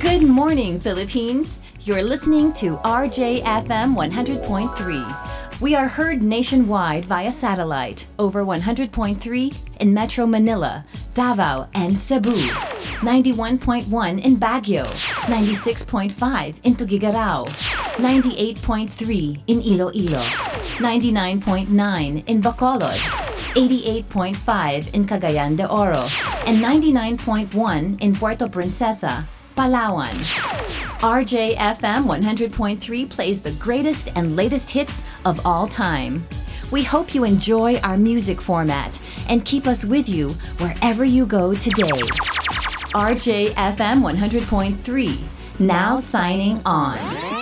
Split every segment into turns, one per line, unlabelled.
Good morning, Philippines. You're listening to RJFM 100.3. We are heard nationwide via satellite over 100.3 in Metro Manila, Davao, and Cebu, 91.1 in Baguio, 96.5 in Tuguegarao, 98.3 in Iloilo, 99.9 in Bacolod, 88.5 in Cagayan de Oro, and 99.1 in Puerto Princesa, Palawan. RJFM 100.3 plays the greatest and latest hits of all time. We hope you enjoy our music format and keep us with you wherever you go today. RJFM 100.3, now signing on.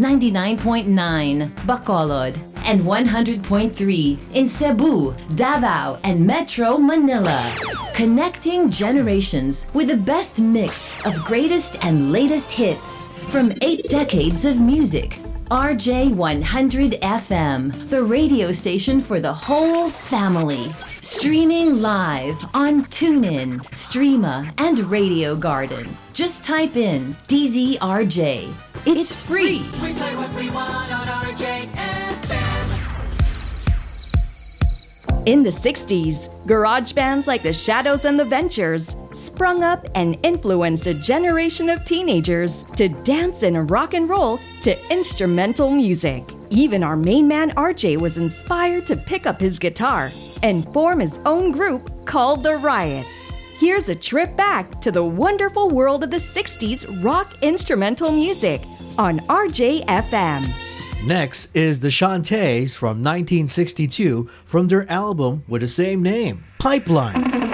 99.9 Bacolod, and 100.3 in Cebu, Davao, and Metro Manila. Connecting generations with the best mix of greatest and latest hits from eight decades of music. RJ100 FM, the radio station for the whole family. Streaming live on TuneIn, Streema, and Radio Garden. Just type in DZRJ. It's free.
We play what we want on RJFM.
In the 60s, garage bands like the Shadows and the Ventures sprung up and influenced a generation of teenagers to dance and rock and roll to instrumental music. Even our main man RJ was inspired to pick up his guitar and form his own group called The Riots. Here's a trip back to the wonderful world of the 60s rock instrumental music on RJFM.
Next is the Chantays from 1962 from their album with the same name, Pipeline.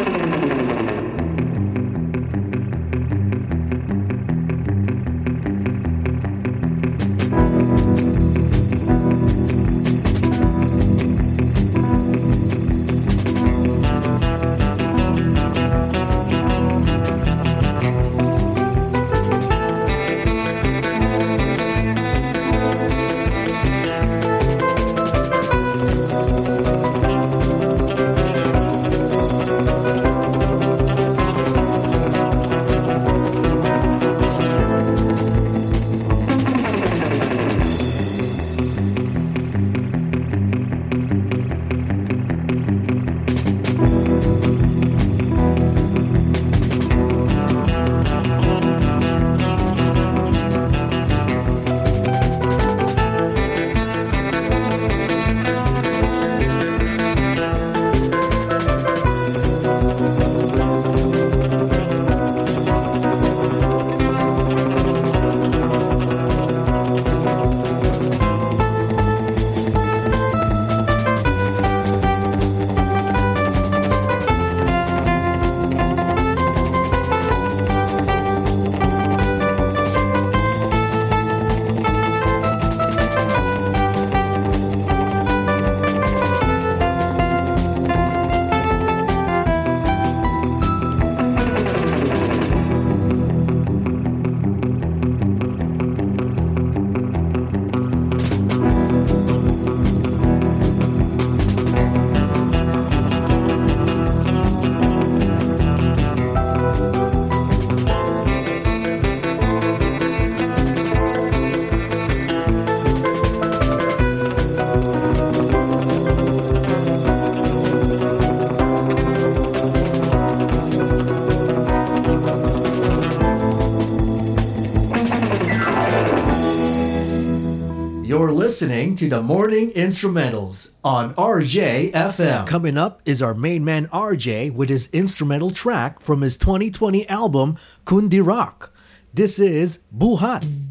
Listening to the Morning Instrumentals on RJFM. Coming up is our main man RJ with his instrumental track from his 2020 album Kundi Rock. This is Buhat.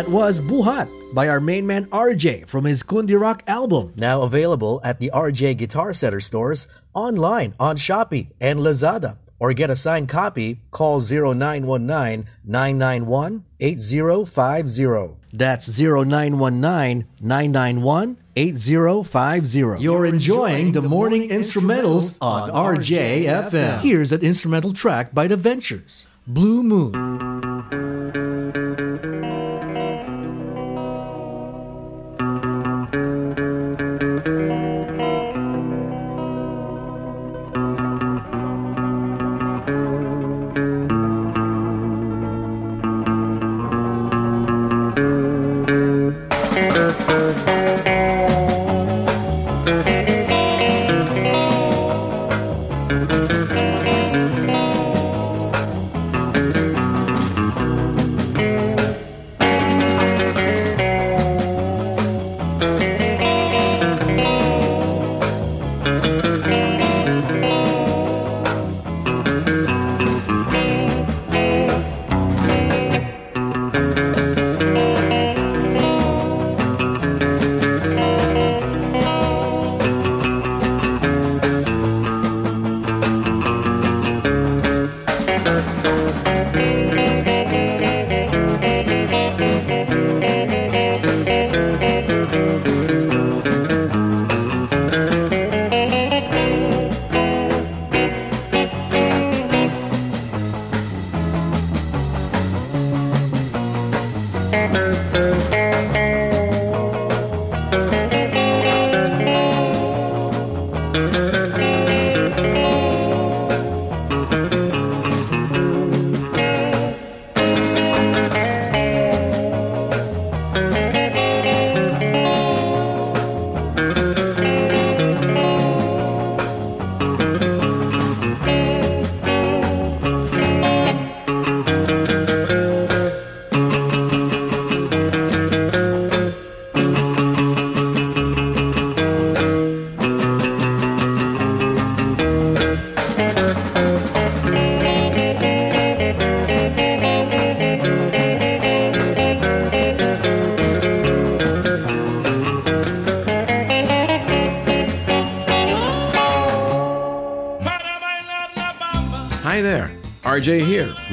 That was Buhat by our main man RJ from his Kundi Rock album.
Now available at the RJ Guitar Center stores, online on Shopee and Lazada. Or get a signed copy, call 0919-991-8050.
That's 0919-991-8050. You're enjoying the morning instrumentals on RJFM. Here's an instrumental track by The Ventures, Blue Moon.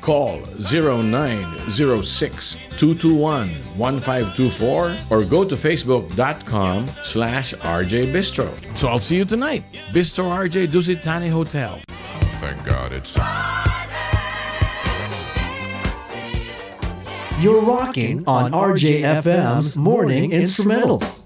Call 0906 221 1524 or go to facebook.com slash RJ Bistro. So I'll see you tonight. Bistro RJ Dusit Thani Hotel.
Thank God it's.
You're rocking on RJFM's Morning Instrumentals.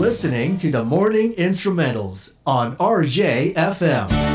Listening to the Morning Instrumentals on RJFM.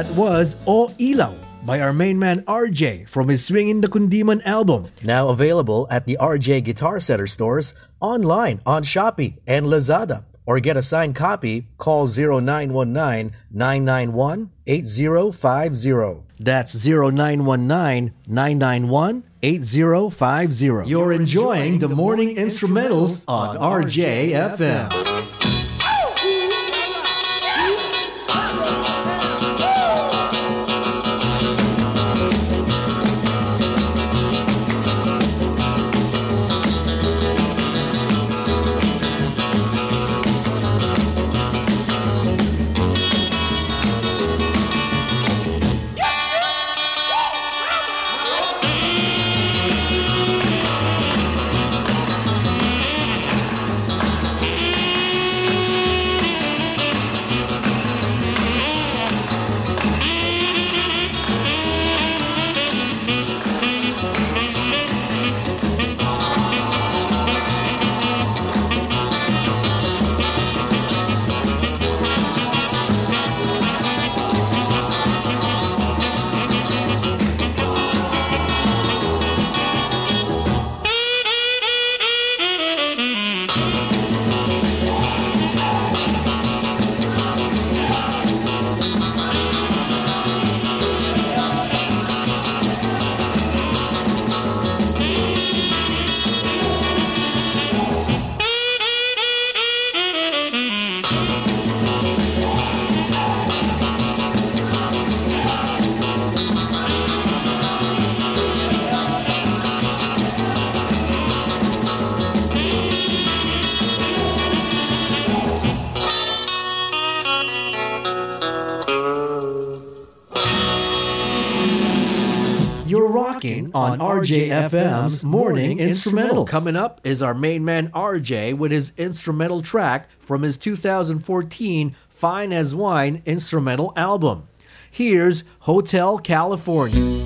That was O Ilaw by our main man RJ from his Swingin' the Kundiman album.
Now available at the RJ Guitar Center stores, online on Shopee and Lazada. Or get a signed copy, call 0919-991-8050.
That's 0919-991-8050. You're enjoying the morning instrumentals on RJFM. On RJFM's Morning Instrumental. Coming up is our main man RJ with his instrumental track from his 2014 Fine as Wine instrumental album. Here's Hotel California.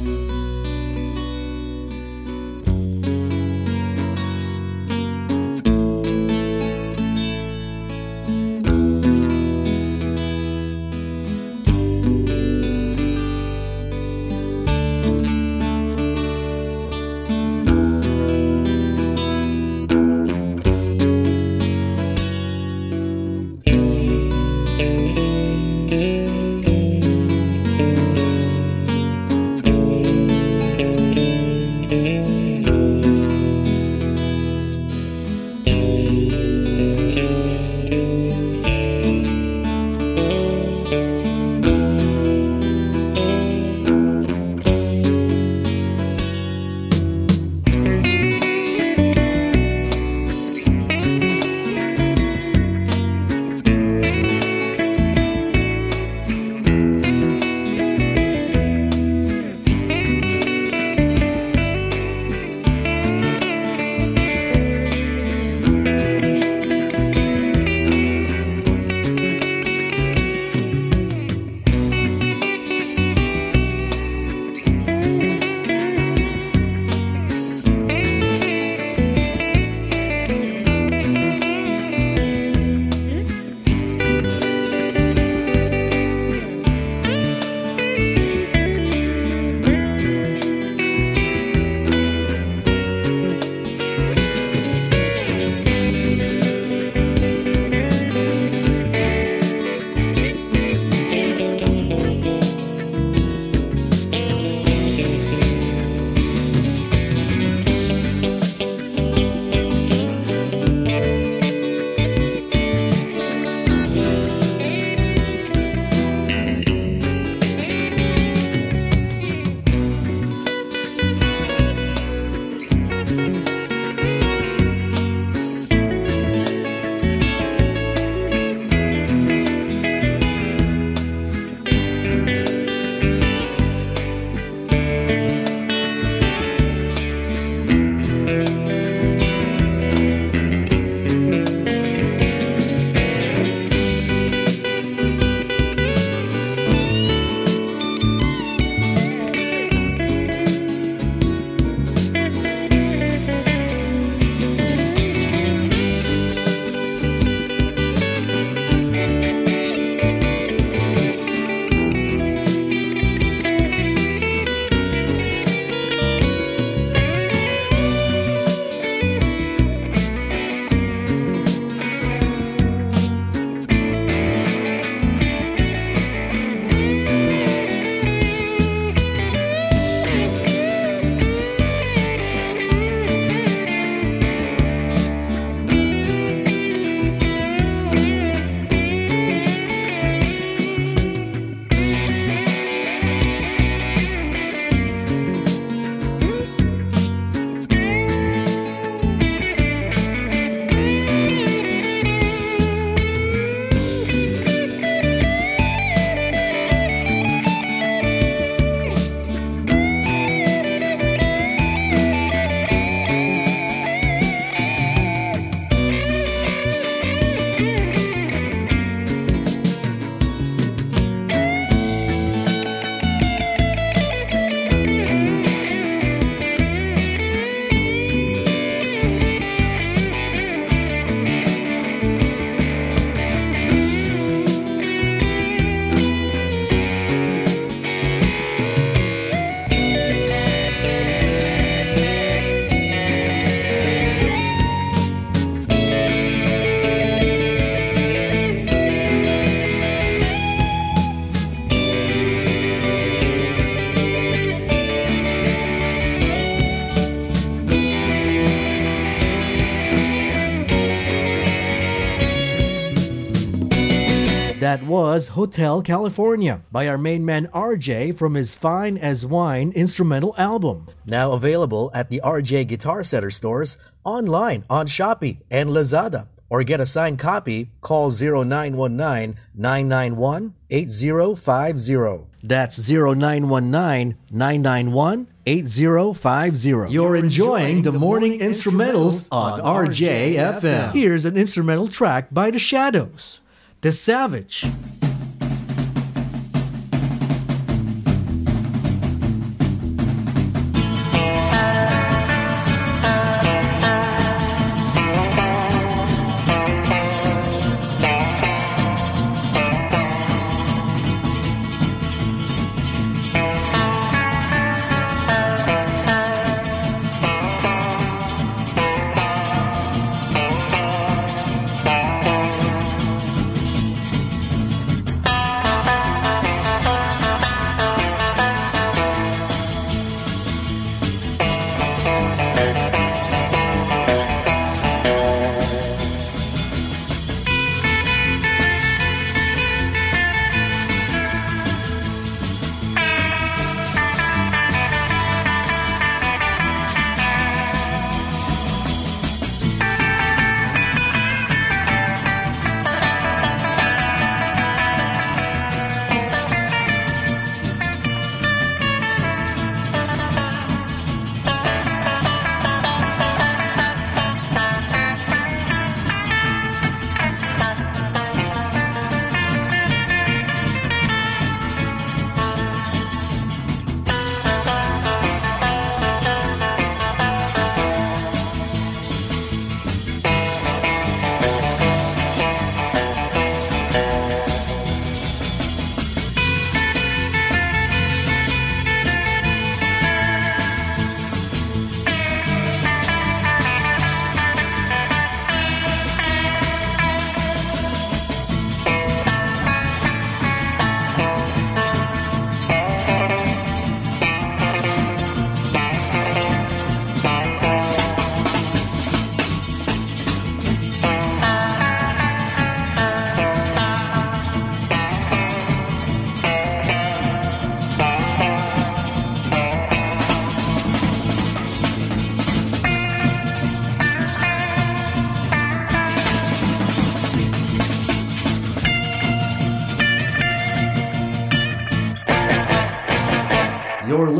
Was Hotel California by our main man RJ from his Fine as Wine instrumental album.
Now available at the RJ Guitar Center stores, online on Shopee and Lazada. Or get a signed copy, call 0919 991 8050.
That's 0919 991 8050. You're enjoying the morning instrumentals on RJFM. Here's an instrumental track by The Shadows, The Savage.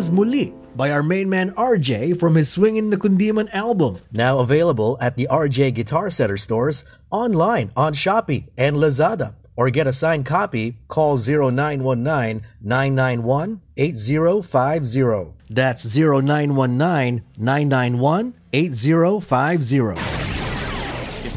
Was Muli by our main man RJ from his Swingin' the Kundiman album.
Now available at the RJ Guitar Center stores, online on Shopee and Lazada. Or get a signed copy, call 0919-991-8050.
That's 0919-991-8050.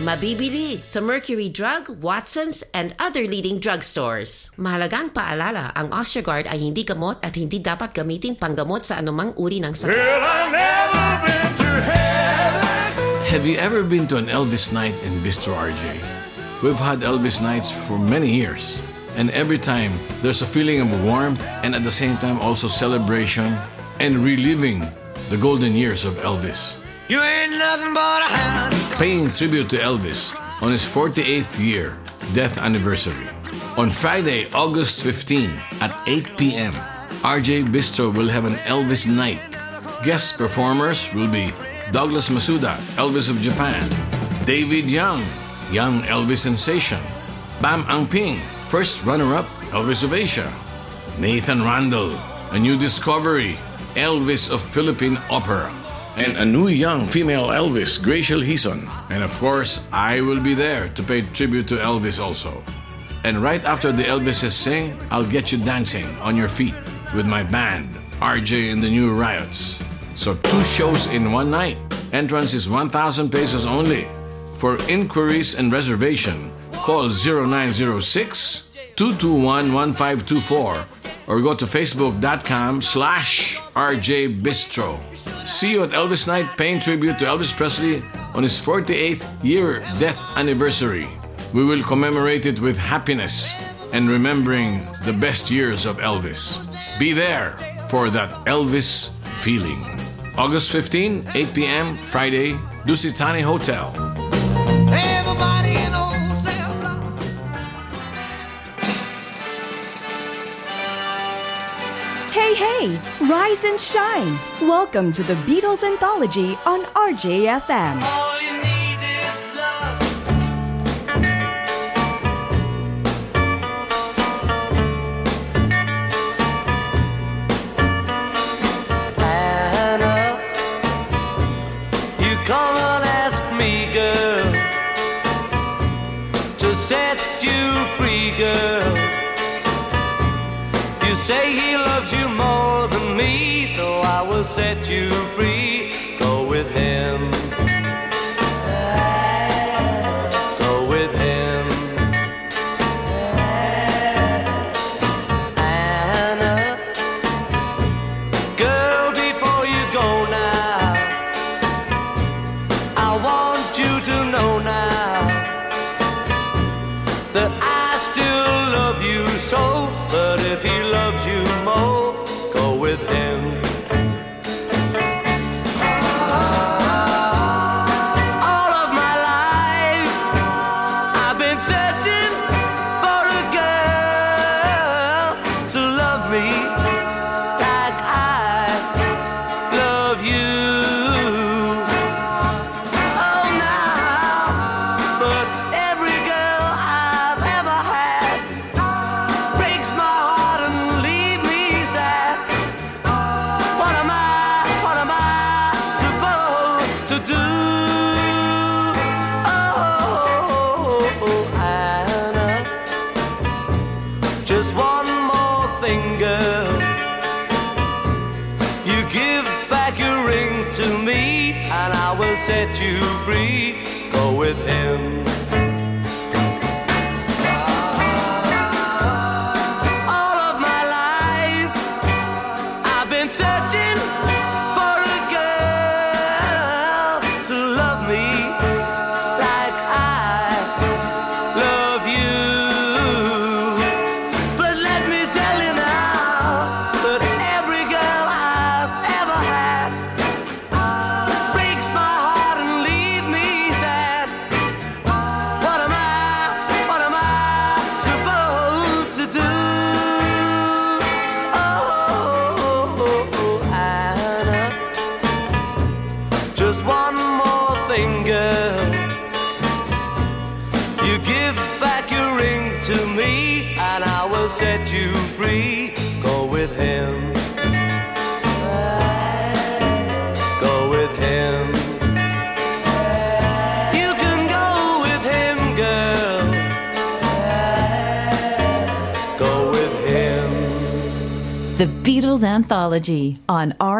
Mabibili sa Mercury Drug, Watson's, and other leading drugstores. Mahalagang paalala, ang Osteogard ay hindi gamot at hindi dapat gamitin panggamot sa anumang uri ng sakit.
Have you ever been to an Elvis night in Bistro RJ? We've had Elvis nights for many years. And every time, there's a feeling of warmth and at the same time also celebration and reliving the golden years of Elvis.
You ain't nothing but a hound
Paying tribute to Elvis on his 48th year death anniversary. On Friday, August 15 at 8 p.m., RJ Bistro will have an Elvis night. Guest performers will be Douglas Masuda, Elvis of Japan, David Young, Young Elvis Sensation, Bam Angping, first runner-up Elvis of Asia, Nathan Randall, a new discovery, Elvis of Philippine Opera, and a new young female Elvis, Gracial Hison. And of course, I will be there to pay tribute to Elvis also. And right after the Elvises sing, I'll get you dancing on your feet with my band, RJ and the New Riots. So two shows in one night. Entrance is 1,000 pesos only. For inquiries and reservation, call 0906 221 1524 or go to facebook.com slash RJ Bistro. See you at Elvis Night paying tribute to Elvis Presley on his 48th year death anniversary. We will commemorate it with happiness and remembering the best years of Elvis. Be there for that Elvis feeling. August 15, 8 p.m., Friday, Dusit Thani Hotel.
Everybody
Hey, hey, rise and shine. Welcome to the Beatles Anthology on RJFM.
Set you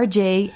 on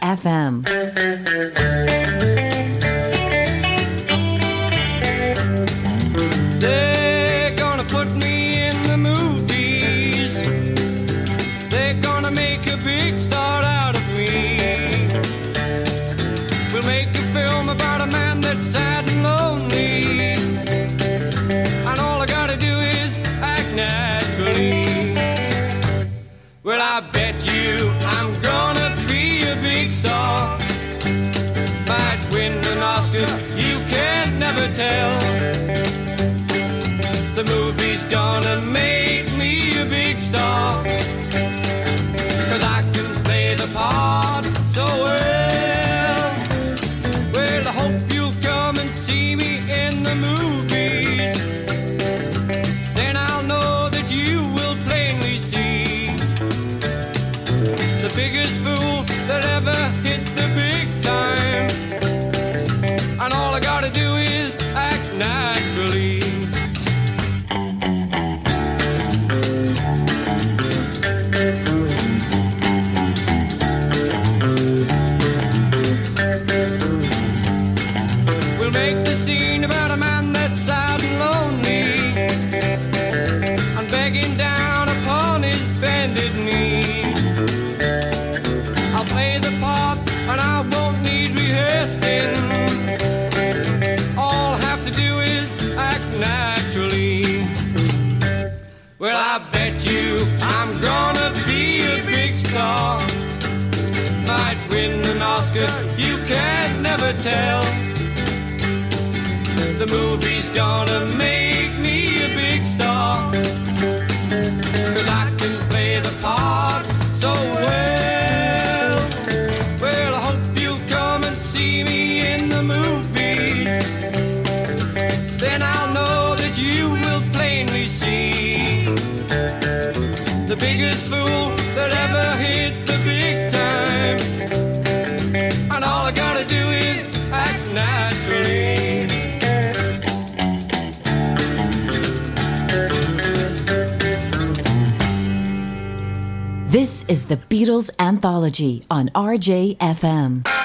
Anthology on RJFM.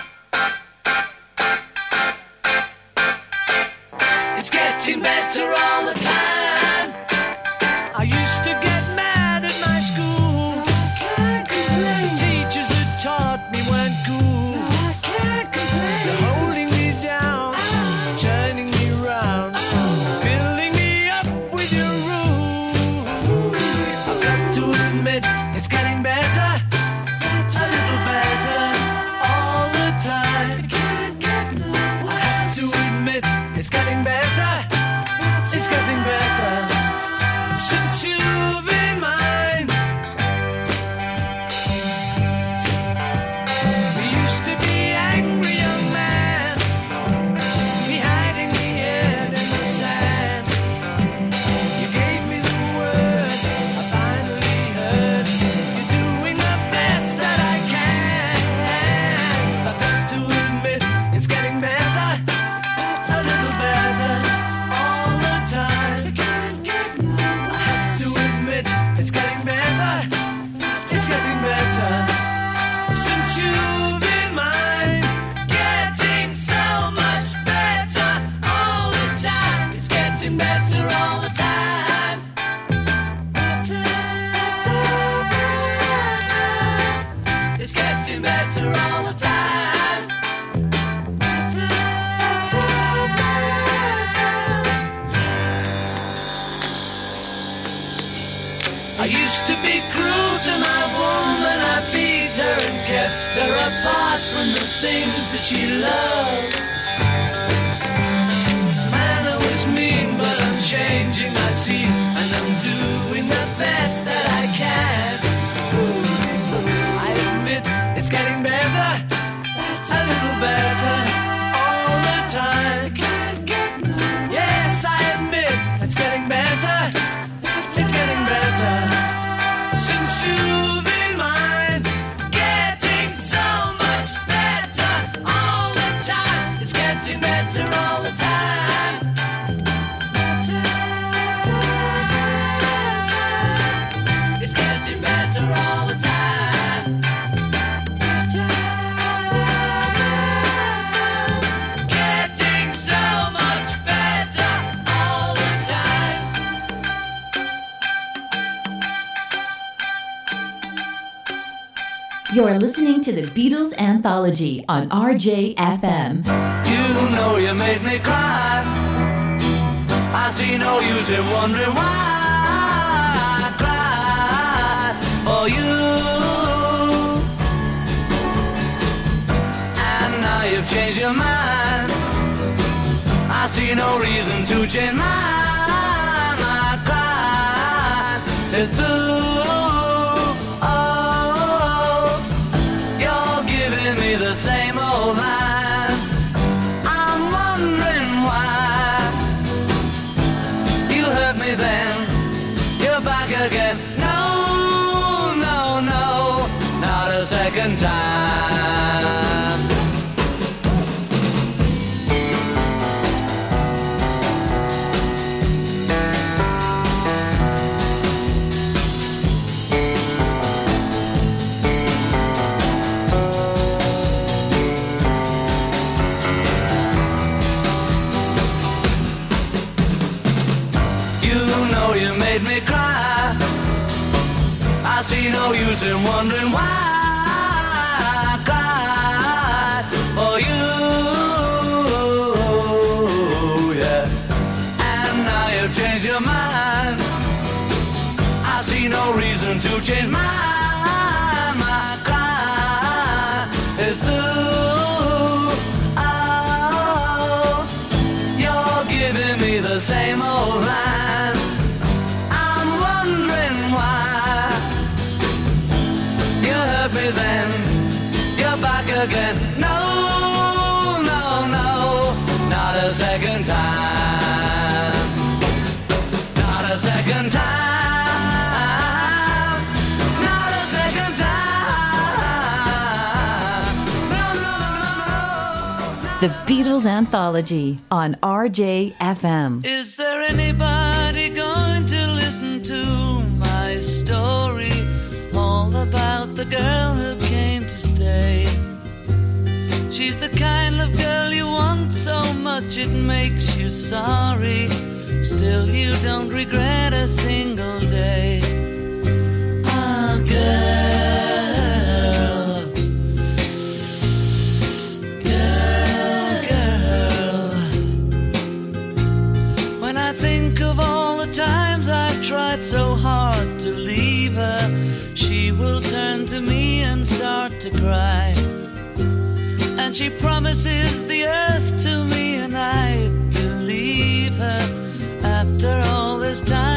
since you've been You're
listening to the Beatles Anthology on RJFM.
You know you made me cry. I see no use in wondering why I cried for you. And now you've changed your mind. I see no reason to change mine. I cried. It's through.
The Beatles Anthology on RJFM.
Is there anybody going to listen to my story? All about the girl who came to stay. She's the kind of girl you want so much it makes you sorry. Still, you don't regret a single day. Ah, girl. So hard to leave her, she will turn to me and start to cry. And she promises the earth to me, and I believe her. After all this time,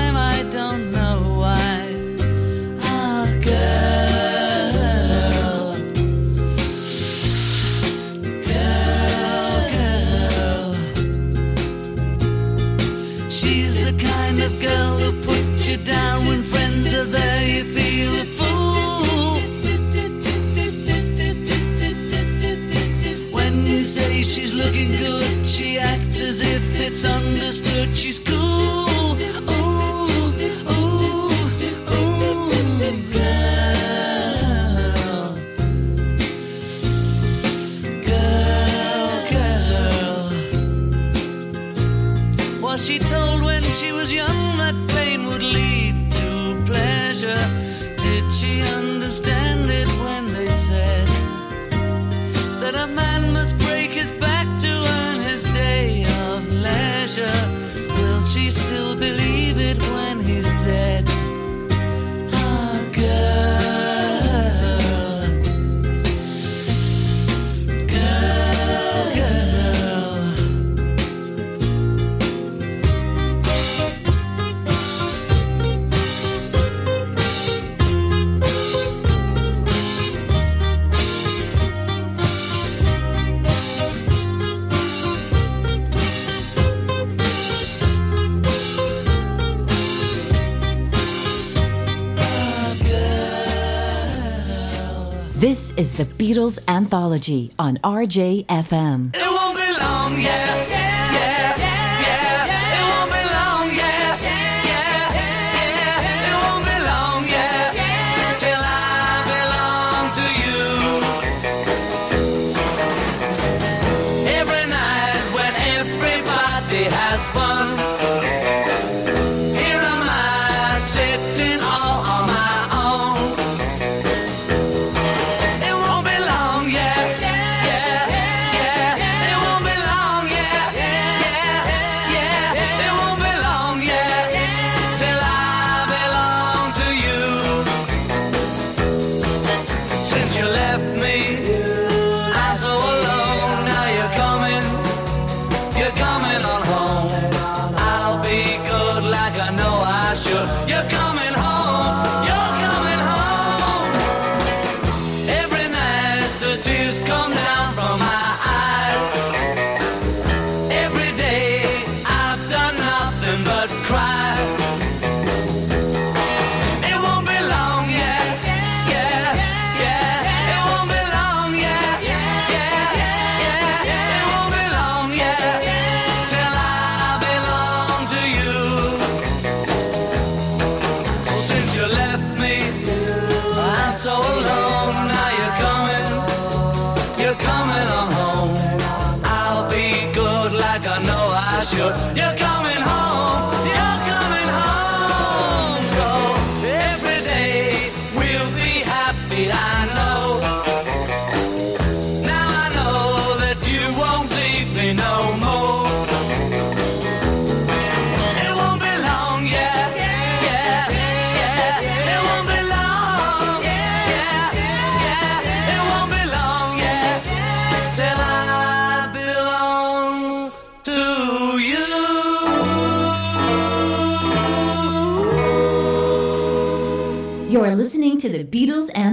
say she's looking good, she acts as if it's understood. She's cool.
Anthology on RJFM.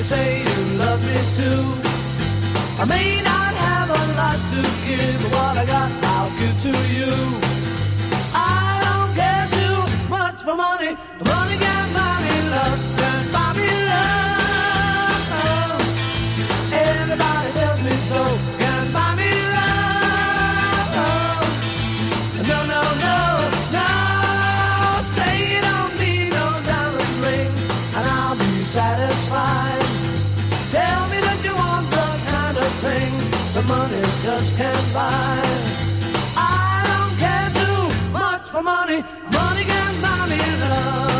you
say you love me too. I may not have a lot to give, but what I got I'll give to you. I don't care too much for money, money can buy me just can't buy. I don't care too much for money. Money can buy me love.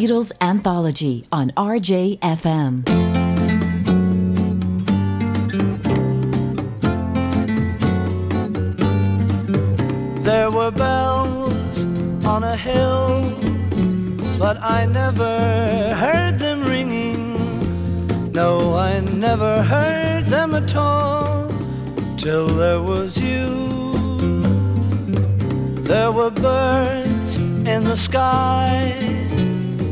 Beatles Anthology on RJFM.
There were bells on a hill, but I never heard them ringing. No, I never heard them at all till there was you. There were birds in the sky,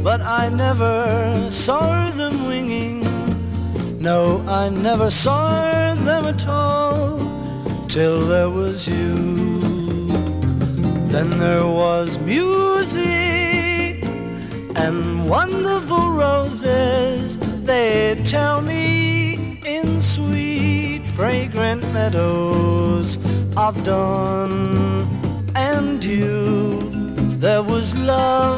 but I never saw them winging. No, I never saw them at all till there was you. Then there was music and wonderful roses. They tell me in sweet, fragrant meadows of dawn and dew. There was love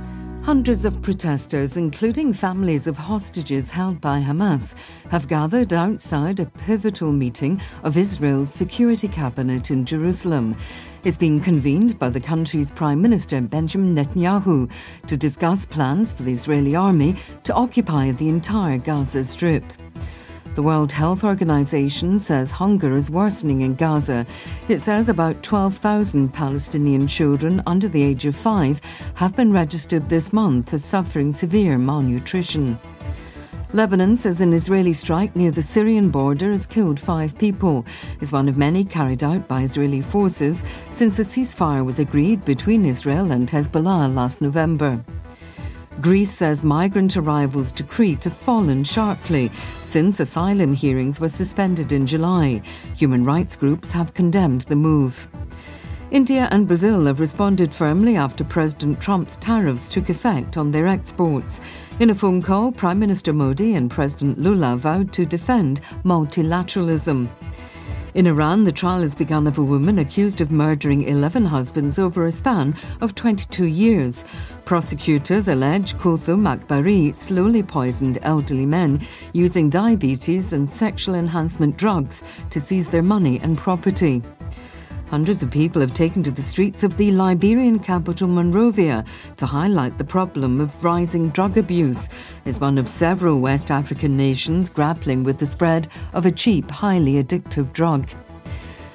Hundreds of protesters, including families of hostages held by Hamas, have gathered outside a pivotal meeting of Israel's Security Cabinet in Jerusalem. It's convened by the country's Prime Minister Benjamin Netanyahu to discuss plans for the Israeli army to occupy the entire Gaza Strip. The World Health Organization says hunger is worsening in Gaza. It says about 12,000 Palestinian children under the age of five have been registered this month as suffering severe malnutrition. Lebanon says an Israeli strike near the Syrian border has killed five people. is one of many carried out by Israeli forces since a ceasefire was agreed between Israel and Hezbollah last November. Greece says migrant arrivals to Crete have fallen sharply since asylum hearings were suspended in July. Human rights groups have condemned the move. India and Brazil have responded firmly after President Trump's tariffs took effect on their exports. In a phone call, Prime Minister Modi and President Lula vowed to defend multilateralism. In Iran, the trial has begun of a woman accused of murdering 11 husbands over a span of 22 years. Prosecutors allege Kulthum Akbari slowly poisoned elderly men using diabetes and sexual enhancement drugs to seize their money and property. Hundreds of people have taken to the streets of the Liberian capital Monrovia to highlight the problem of rising drug abuse as one of several West African nations grappling with the spread of a cheap, highly addictive drug.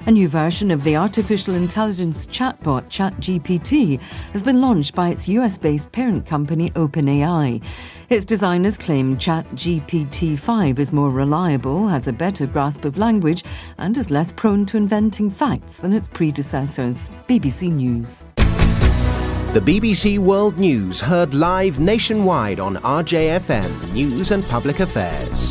A new version of the artificial intelligence chatbot ChatGPT has been launched by its US based parent company OpenAI. Its designers claim ChatGPT 5 is more reliable, has a better grasp of language, and is less prone to inventing facts than its predecessors. BBC News.
The BBC World News heard live nationwide on RJFM News and Public Affairs.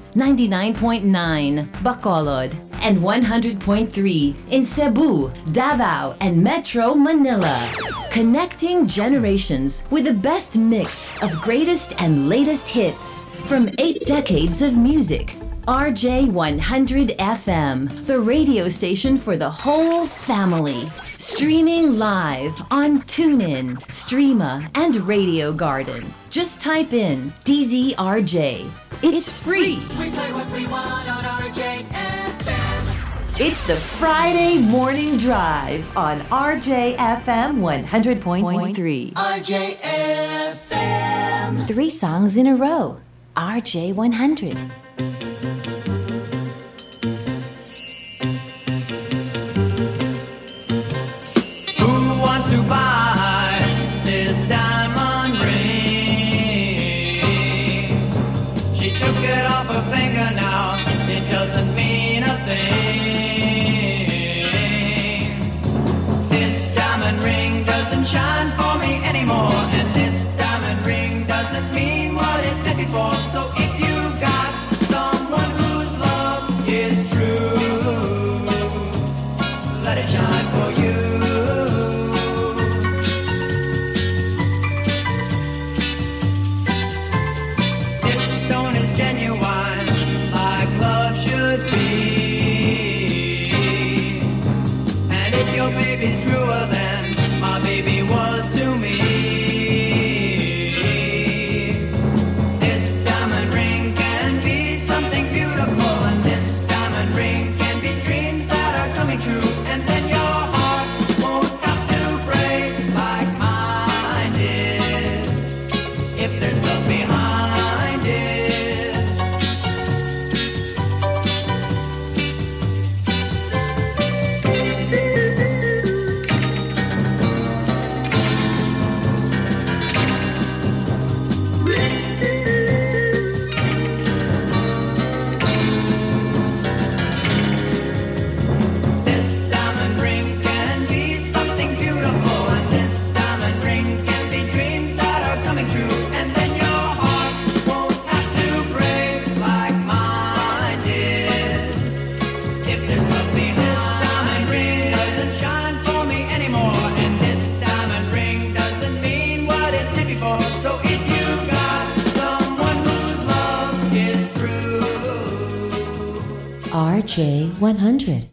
99.9 Bacolod, and 100.3 in Cebu, Davao, and Metro Manila. Connecting generations with the best mix of greatest and latest hits from eight decades of music. RJ100 FM, the radio station for the whole family. Streaming live on TuneIn, Streema, and Radio Garden. Just type in DZRJ. It's free.
We play what we want on RJFM.
It's the Friday morning drive on RJFM 100.3.
RJFM.
Three songs in a row. RJ100.
Shine for me anymore. And this diamond ring doesn't mean what it did before. So if you've got someone whose love is true, let it shine for you. This stone is genuine, like love should be. And if your baby's truer than my baby was to J100.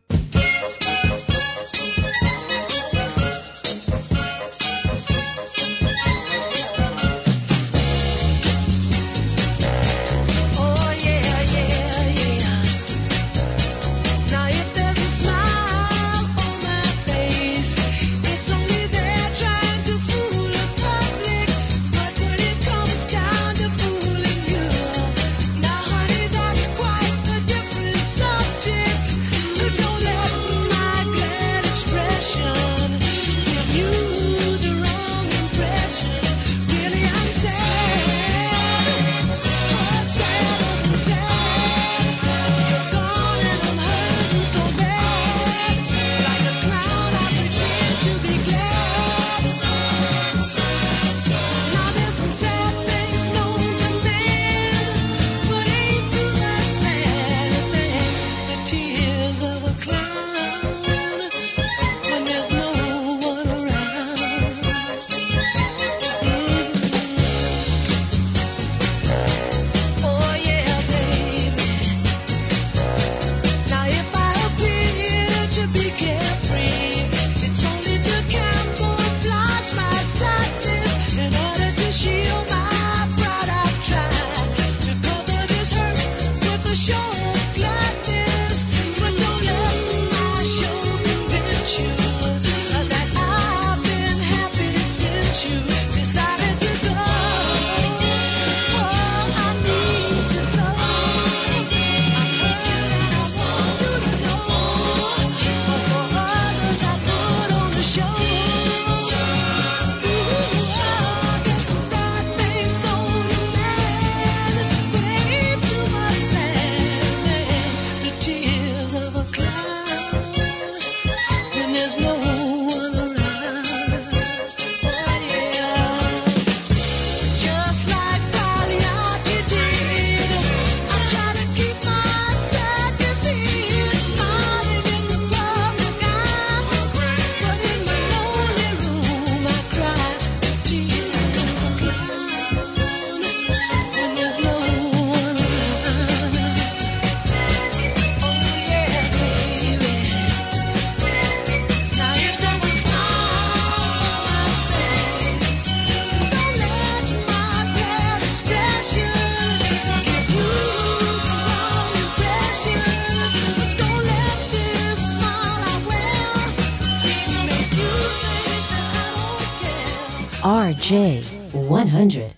J100.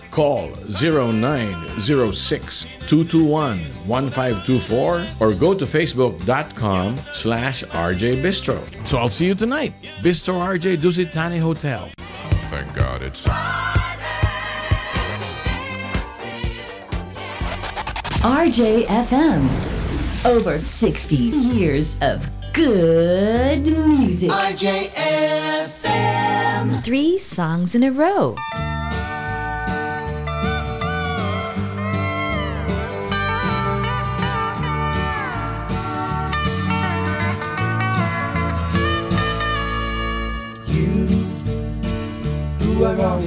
Call 0906 221 1524 or go to facebook.com slash RJ Bistro. So I'll see you tonight. Bistro RJ Dusit Thani Hotel.
Thank God it's.
RJFM. Over 60 years of good music.
RJFM. Three songs in a row.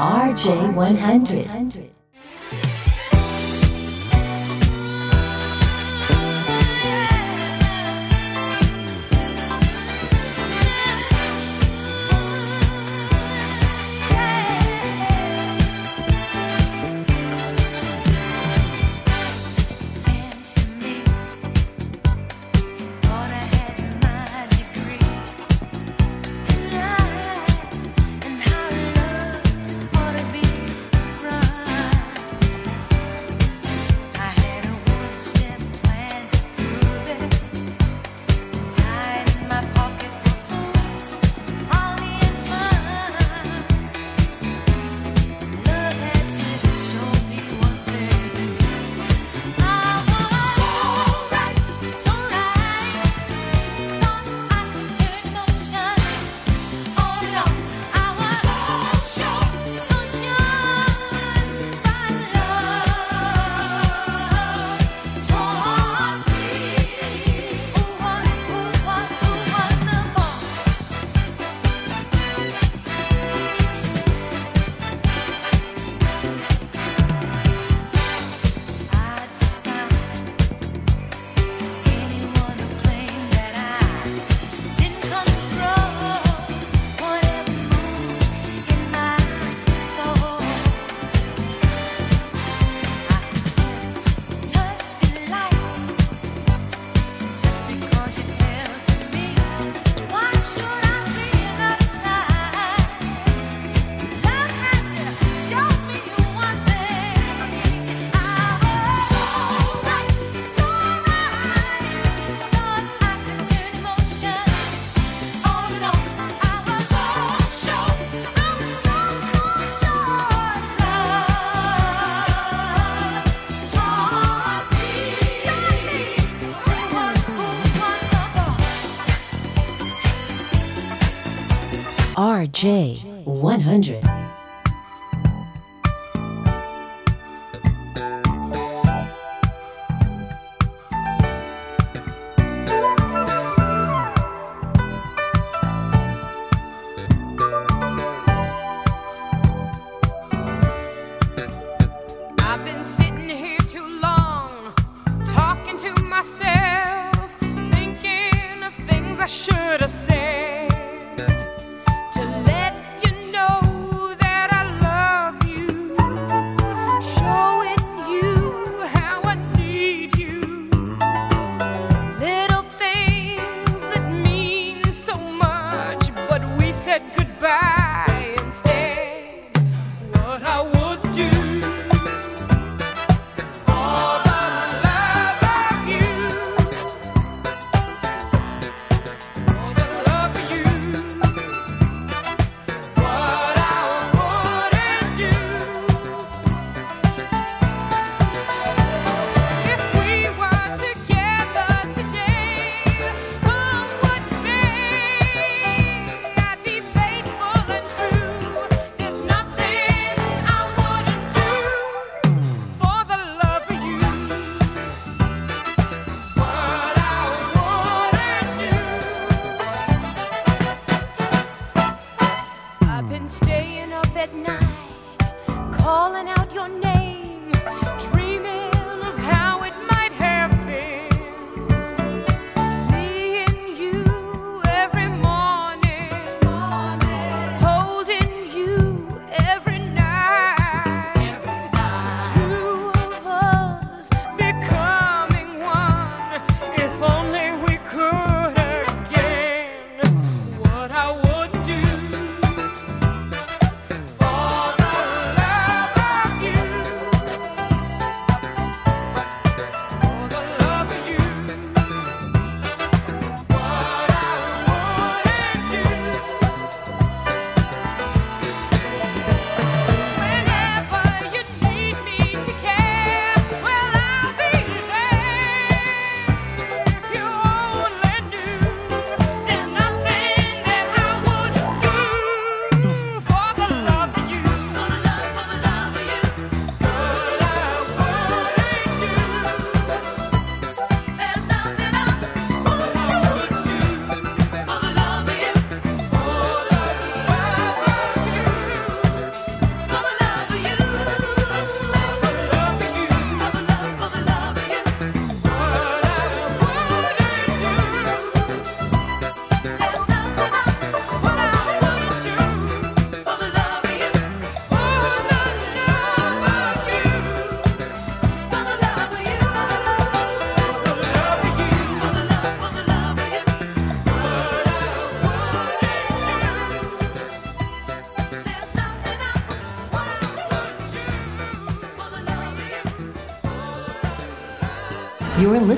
RJ100.
RJ
100.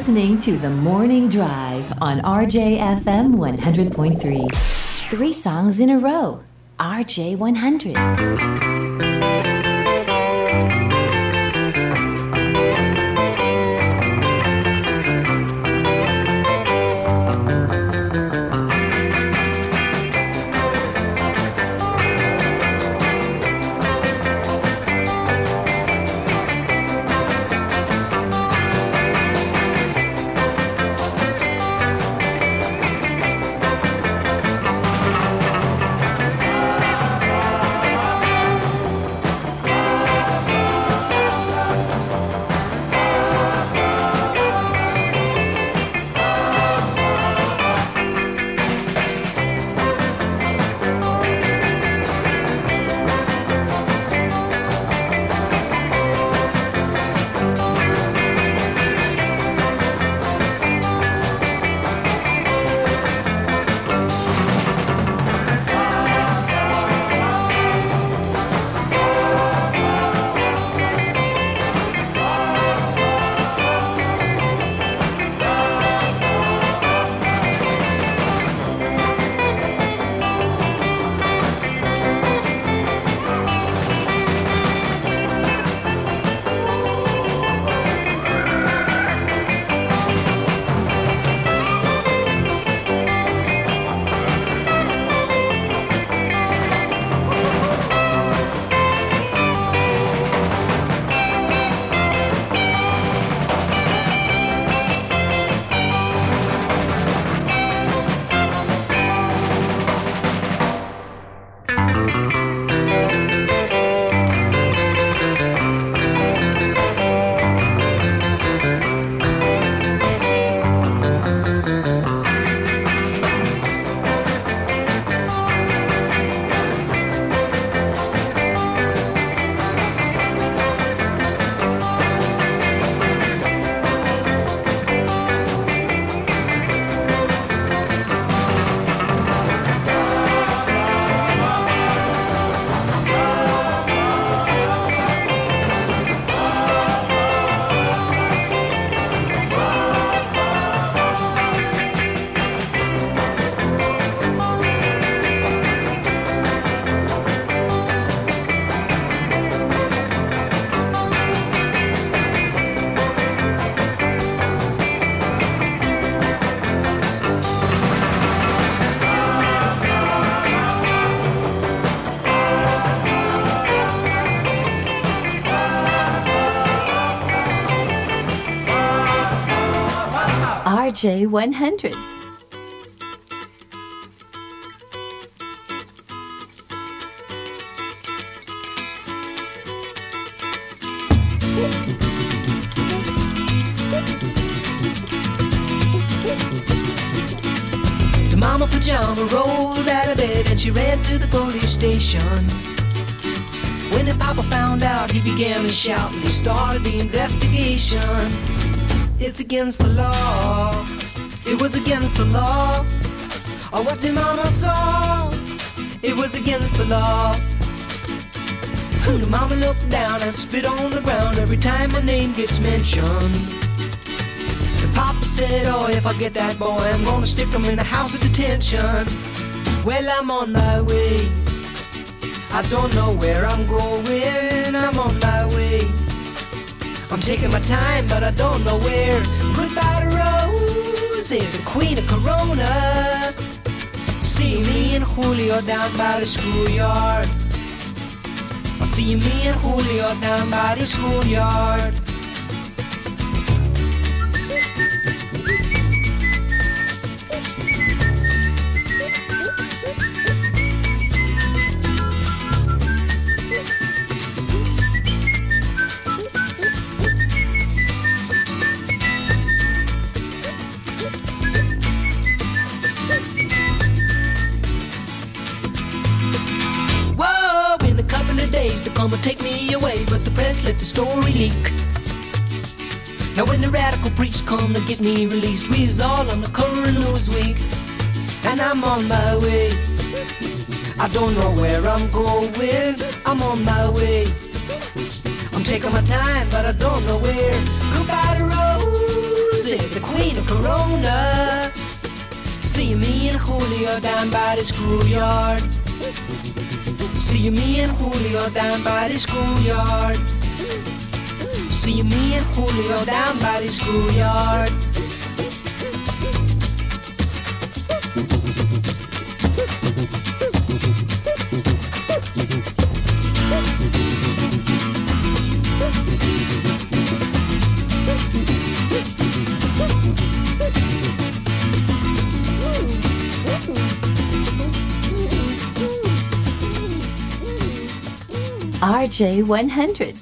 Listening to The Morning Drive on RJFM 100.3.
Three songs in a row. RJ 100.
RJ 100.
The mama pajama rolled out of bed and she ran to the police station. When the papa found out, he began to shout and he started the investigation. It's against the law. It was against the law. Or what the mama saw. It was against the law. Who the mama looked down and spit on the ground every time my name gets mentioned. The papa said, Oh, if I get that boy, I'm gonna stick him in the house of detention. Well, I'm on my way. I don't know where I'm going. I'm on my way. I'm taking my time, but I don't know where. Goodbye to Rose, the queen of Corona. See me and Julio down by the schoolyard. See me and Julio down by the schoolyard. story leak. Now when the radical preach come to get me released, we is all on the current news week, and I'm on my way. I don't know where I'm going, I'm on my way. I'm taking my time, but I don't know where. Goodbye to Rosie, the queen of Corona. See me and Julio down by the schoolyard. See me and Julio down by the schoolyard see me and Julio down by the schoolyard.
RJ100.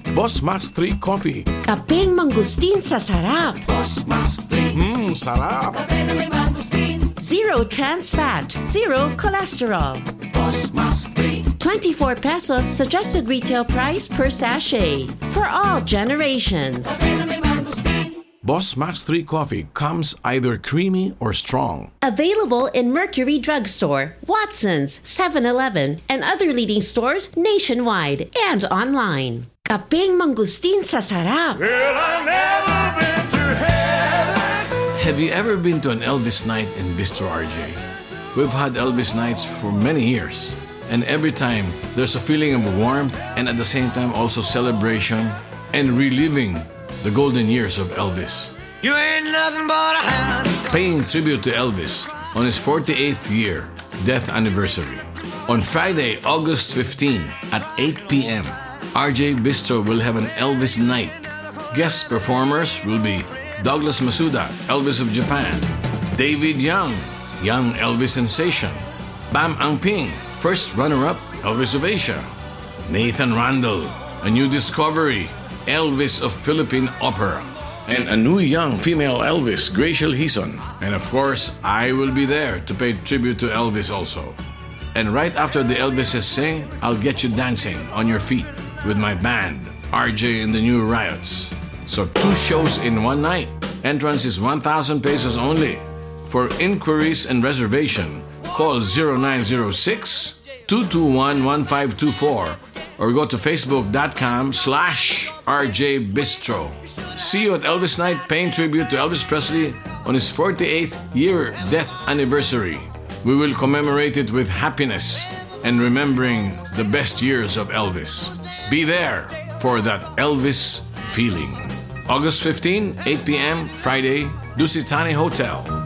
Boss Max 3 Coffee.
Kapeng mangustin sa sarap.
Boss Max 3. Hmm, sarap!
Zero trans fat, zero cholesterol. 24 pesos suggested retail price per sachet for all generations.
Boss Max 3 Coffee comes either creamy or strong.
Available in Mercury Drugstore, Watson's, 7-Eleven, and other leading stores nationwide and online. Kapeng mangustin sa sarap.
Have you ever been to an Elvis night in Bistro RJ? We've had Elvis nights for many years, and every time there's a feeling of warmth and at the same time also celebration and reliving the golden years of Elvis.
You ain't nothing but a hound.
Paying tribute to Elvis on his 48th year death anniversary. On Friday, August 15 at 8 p.m., RJ Bistro will have an Elvis night. Guest performers will be Douglas Masuda, Elvis of Japan, David Young, Young Elvis Sensation, Bam Angping, first runner-up Elvis of Asia, Nathan Randall, a new discovery, Elvis of Philippine Opera, and a new young female Elvis, Graciel Hison. And of course, I will be there to pay tribute to Elvis also. And right after the Elvises sing, I'll get you dancing on your feet with my band, RJ and the New Riots. So two shows in one night. Entrance is 1,000 pesos only. For inquiries and reservation, call 0906 221 1524 or go to facebook.com slash RJ Bistro. See you at Elvis Night paying tribute to Elvis Presley on his 48th year death anniversary. We will commemorate it with happiness and remembering the best years of Elvis. Be there for that Elvis feeling. August 15, 8 p.m., Friday,
Dusit
Thani Hotel.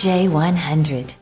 RJ100.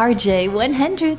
RJ100.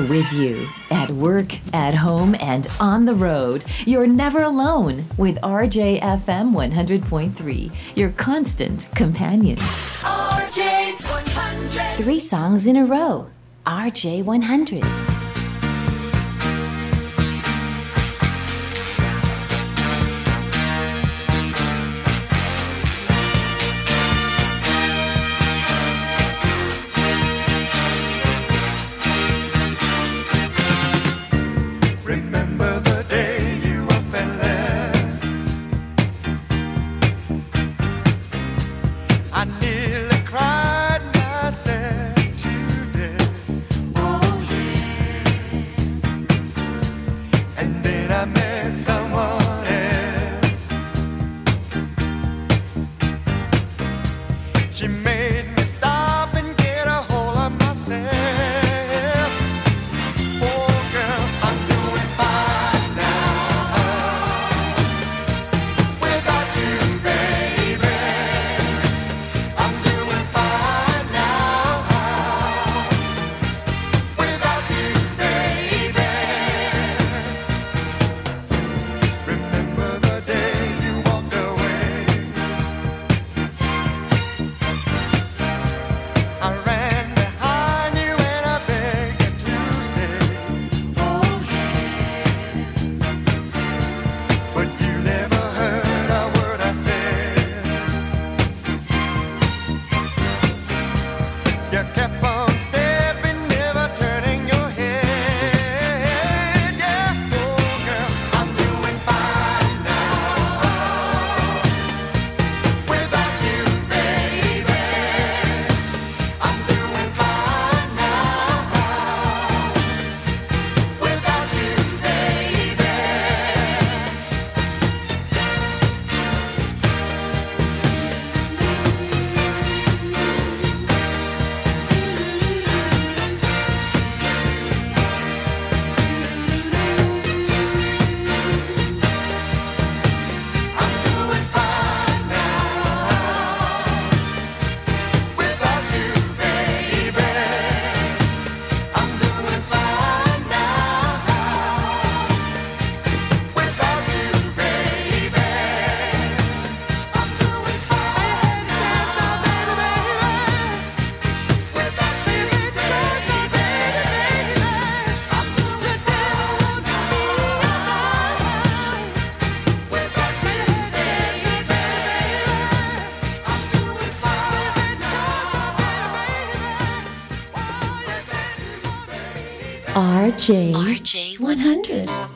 are with you at work, at home, and on the road. You're never alone with RJFM 100.3, your constant companion.
RJ 100.
Three songs in a row. RJ 100.
RJ100.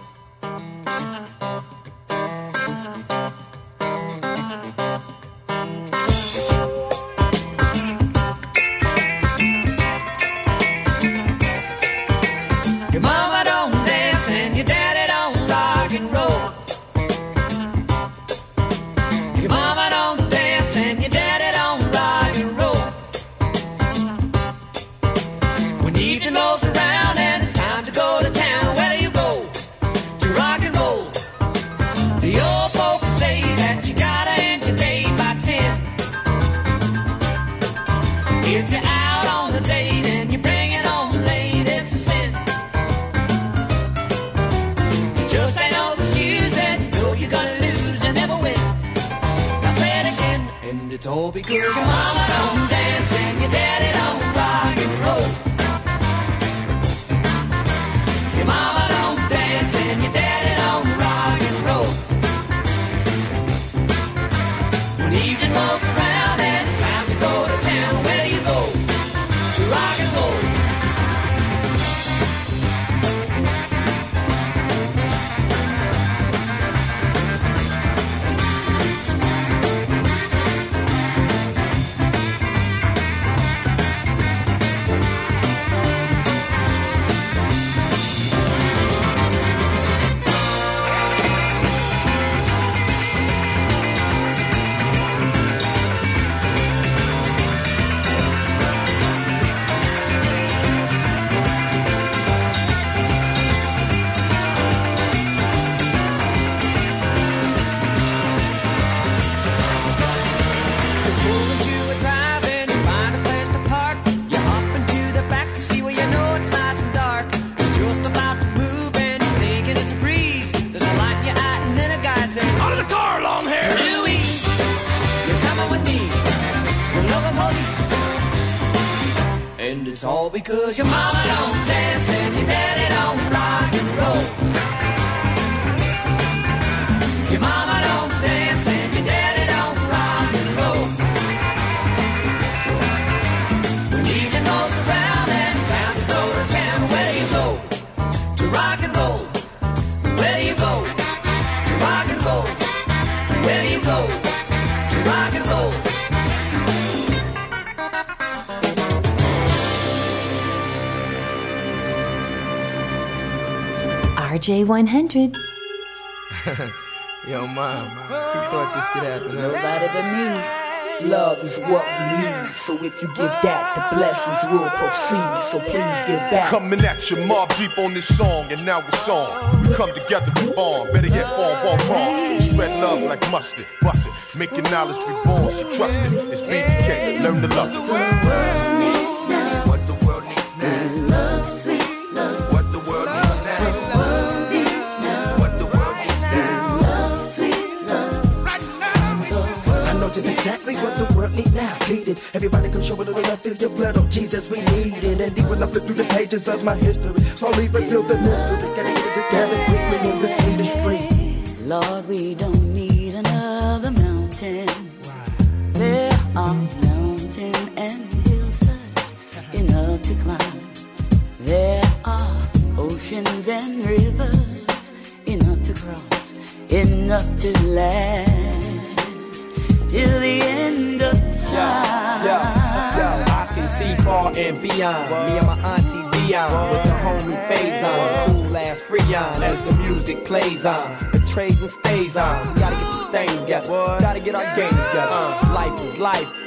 RJ100.
Yo, mom, who thought this could happen? huh?
Nobody but me. Love is what we need, so if you give that, the blessings will proceed. So please give back.
Coming at you, Mobb Deep on this song, and now it's on. We come together, we bond. Better yet, fall, fall, wrong. Spread love like mustard, bust it. Make your knowledge be born, so trust it. It's BBK, learn to love it.
Jesus, we need it. And deep when I flip through the pages of my history, slowly reveal the mystery.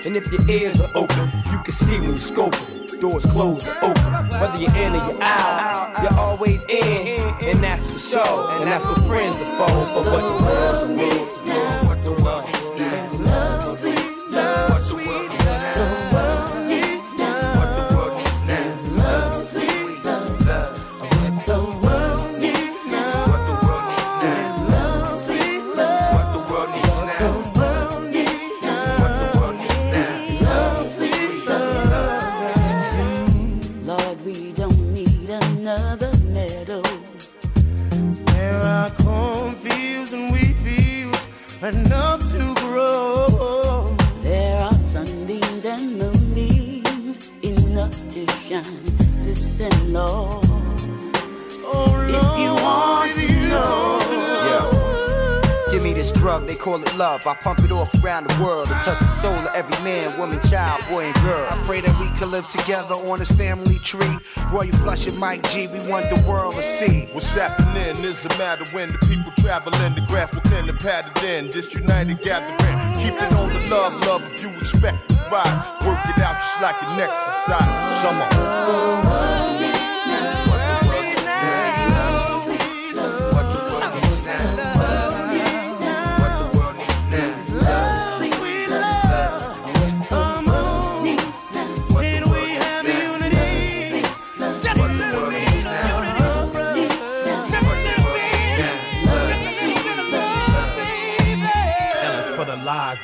And
if your ears are open, you can see when you scoping. Doors closed or open. Whether you're in or you're out, you're always in, and that's for sure. And that's what friends are for. But what the world
drug, they call it love. I pump it off around the world to touch the soul of every man, woman, child, boy, and girl. I pray that we can live together on this family tree. Roy Flush and Mike G, we want the world to see.
What's happening is a matter when the people traveling, the graph within the padded in. This united gathering, keep it on the love, love if you expect to ride. Work it out just like an exercise. Come on.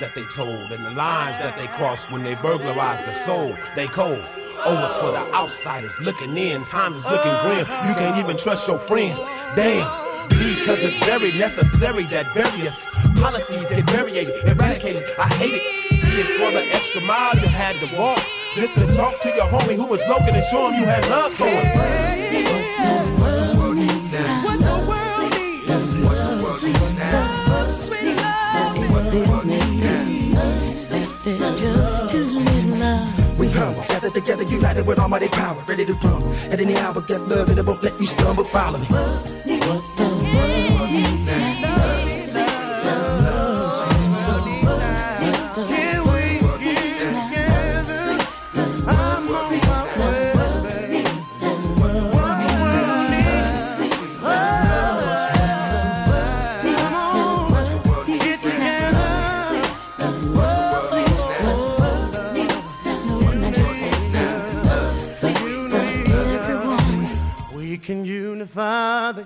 That they told and the lines that they crossed when they burglarized the soul. They cold. Oh, it's for the outsiders looking in. Times is looking grim. You can't even trust your friends. Damn. Because it's very necessary that various policies get variated, eradicated. I hate it. It's for the extra mile you had to walk just to talk to your homie who was smoking and show him you had love for him.
Gathered together, united with almighty power, ready to rumble. At any hour, get love and it won't let you stumble. Follow me.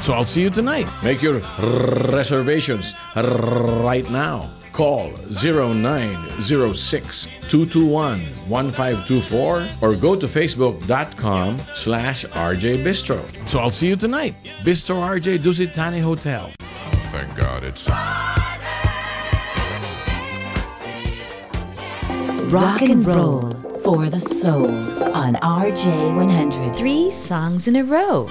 So I'll see you tonight. Make your reservations right now. Call 0906 221 1524 or go to facebook.com slash RJ Bistro. So I'll see you tonight. Bistro RJ Dusit Thani Hotel.
Thank God it's.
Rock and roll for the soul on RJ100.
Three songs in a row.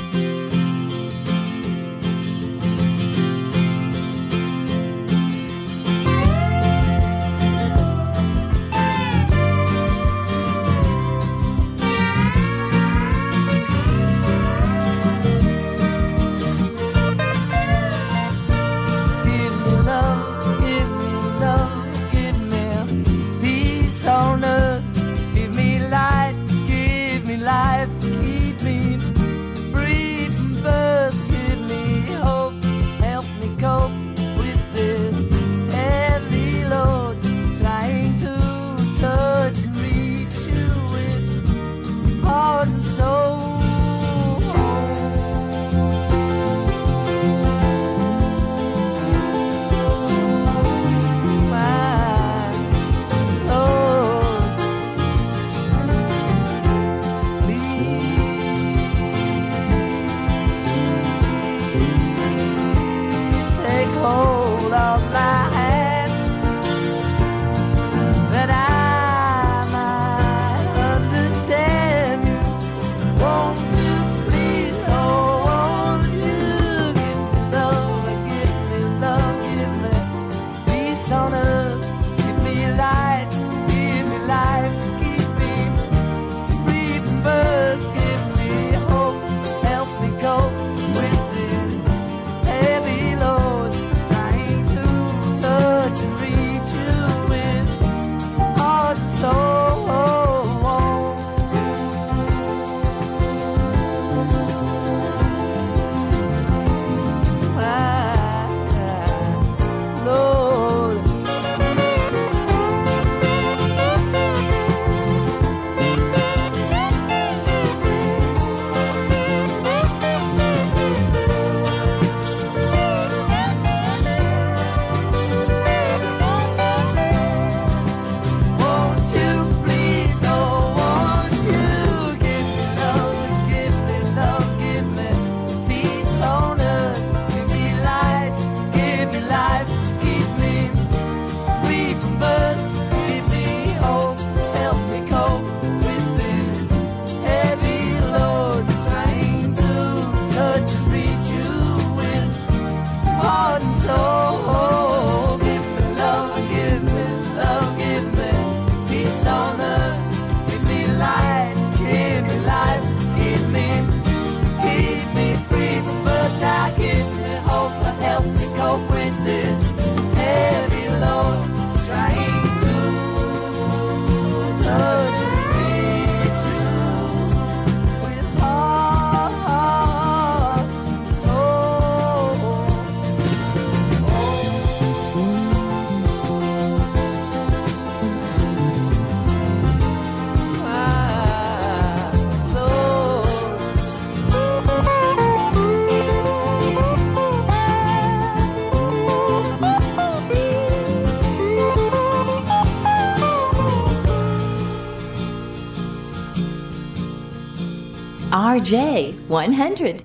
J one
hundred.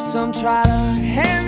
Some try to hang